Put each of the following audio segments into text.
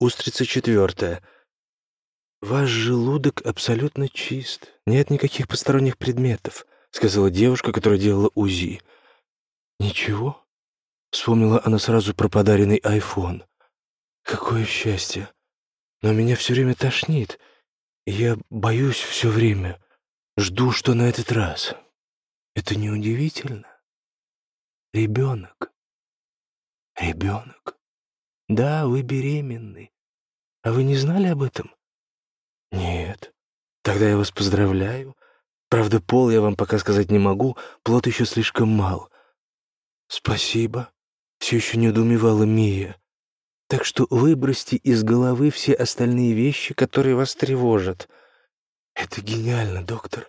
устрица четвертая. «Ваш желудок абсолютно чист. Нет никаких посторонних предметов», — сказала девушка, которая делала УЗИ. «Ничего?» — вспомнила она сразу про подаренный айфон. «Какое счастье! Но меня все время тошнит, я боюсь все время. Жду, что на этот раз. Это неудивительно. Ребенок. Ребенок. Да, вы беременны. А вы не знали об этом? Нет. Тогда я вас поздравляю. Правда, пол я вам пока сказать не могу, плод еще слишком мал. Спасибо. Все еще недоумевала Мия. Так что выбросьте из головы все остальные вещи, которые вас тревожат. Это гениально, доктор.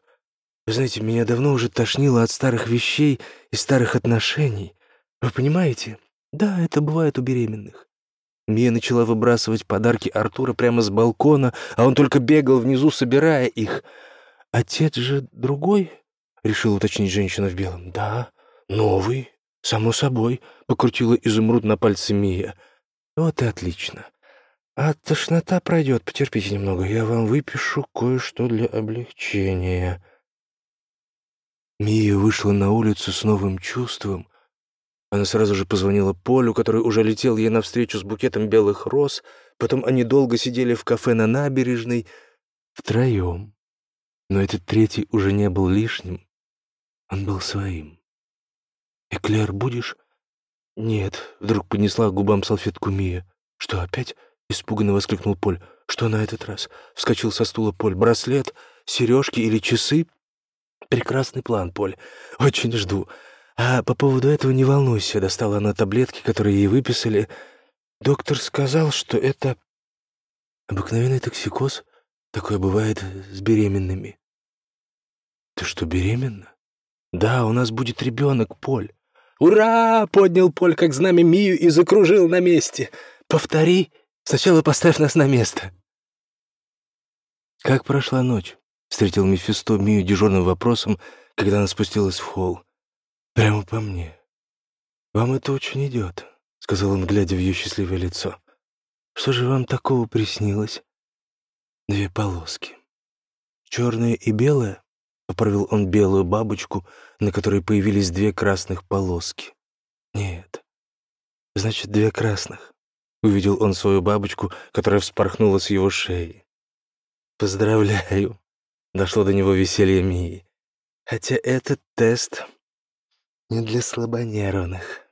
Вы знаете, меня давно уже тошнило от старых вещей и старых отношений. Вы понимаете? Да, это бывает у беременных. Мия начала выбрасывать подарки Артура прямо с балкона, а он только бегал внизу, собирая их. «Отец же другой?» — решила уточнить женщина в белом. «Да, новый, само собой», — покрутила изумруд на пальце Мия. Вот и отлично. А тошнота пройдет, потерпите немного. Я вам выпишу кое-что для облегчения. Мия вышла на улицу с новым чувством. Она сразу же позвонила Полю, который уже летел ей навстречу с букетом белых роз. Потом они долго сидели в кафе на набережной втроем. Но этот третий уже не был лишним. Он был своим. «Эклер будешь?» «Нет», — вдруг поднесла к губам салфетку Мия. «Что, опять?» — испуганно воскликнул Поль. «Что на этот раз?» — вскочил со стула Поль. «Браслет? Сережки или часы?» «Прекрасный план, Поль. Очень жду. А по поводу этого не волнуйся», — достала она таблетки, которые ей выписали. «Доктор сказал, что это обыкновенный токсикоз. Такое бывает с беременными». «Ты что, беременна?» «Да, у нас будет ребенок, Поль». «Ура!» — поднял Поль как знамя Мию и закружил на месте. «Повтори. Сначала поставь нас на место». «Как прошла ночь?» — встретил Мефисто Мию дежурным вопросом, когда она спустилась в холл. «Прямо по мне. Вам это очень идет», — сказал он, глядя в ее счастливое лицо. «Что же вам такого приснилось?» «Две полоски. Черная и белая?» Поправил он белую бабочку, на которой появились две красных полоски. «Нет. Значит, две красных». Увидел он свою бабочку, которая вспорхнула с его шеи. «Поздравляю!» Дошло до него веселье Мии. «Хотя этот тест не для слабонервных».